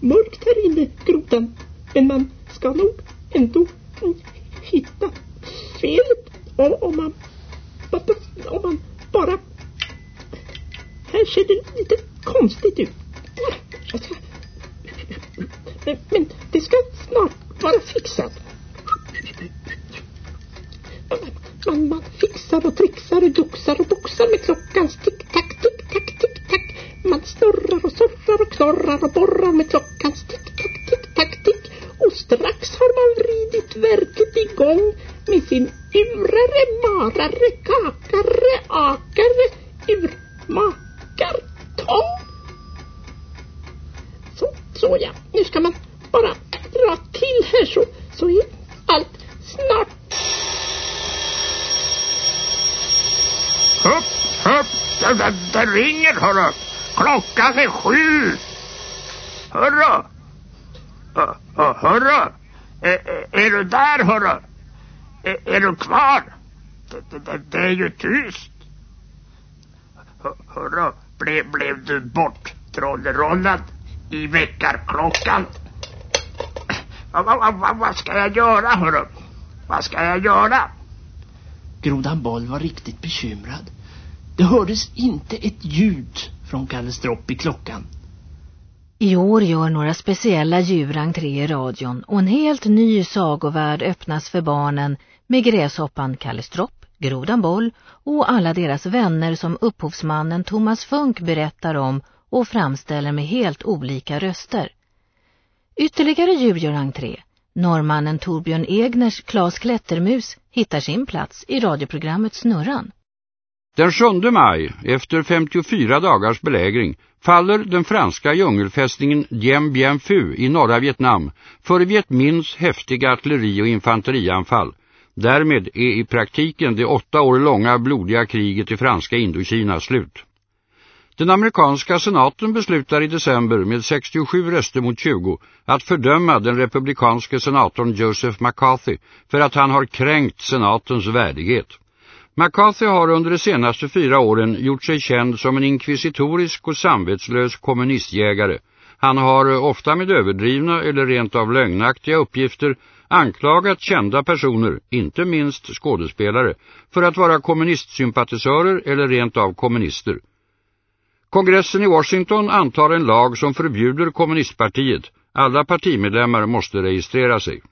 mörkt här inne, grodan. Men man ska nog ändå hitta felet om, om man om man bara här ser det lite konstigt ut. Men, men det ska snart vara fixat. Man, man fixar och trixar och doxar och boxar med klockans tick och och knorrar och borrar med klockans tick-tack, tick-tack, tick. Och strax har man vridit verket igång med sin urare, marare, kakare, akare, urmakartång. Så, så ja, nu ska man bara dra till här så, så är allt snart Hopp, hopp, det, det, det ringer hörru. Klockan är sju. Hörru. Uh, hörru. Är, är du där hörru? Är, är du kvar? Det, det, det, är ju tyst. Hörru, blev, blev du bort trollerollad i väckarklockan? Vad va, va, va ska jag göra hörru? Vad ska jag göra? Grodan Boll var riktigt bekymrad. Det hördes inte ett ljud från Kalle Stropp i klockan. I år gör några speciella djurentré i radion och en helt ny sagovärld öppnas för barnen med gräshoppan Kalle Stropp, Grodan Boll och alla deras vänner som upphovsmannen Thomas Funk berättar om och framställer med helt olika röster. Ytterligare djur gör entré. Norrmannen Torbjörn Egners Klas Klättermus hittar sin plats i radioprogrammet Snurran. Den 7 maj, efter 54 dagars belägring, faller den franska djungelfästningen Dien Bien Phu i norra Vietnam för Viet Minhs häftiga artilleri- och infanterianfall. Därmed är i praktiken det åtta år långa blodiga kriget i franska Indokina slut. Den amerikanska senaten beslutar i december med 67 röster mot 20 att fördöma den republikanske senatorn Joseph McCarthy för att han har kränkt senatens värdighet. McCarthy har under de senaste fyra åren gjort sig känd som en inkvisitorisk och samvetslös kommunistjägare. Han har eh, ofta med överdrivna eller rent av lögnaktiga uppgifter anklagat kända personer, inte minst skådespelare, för att vara kommunistsympatisörer eller rent av kommunister. Kongressen i Washington antar en lag som förbjuder kommunistpartiet. Alla partimedlemmar måste registrera sig.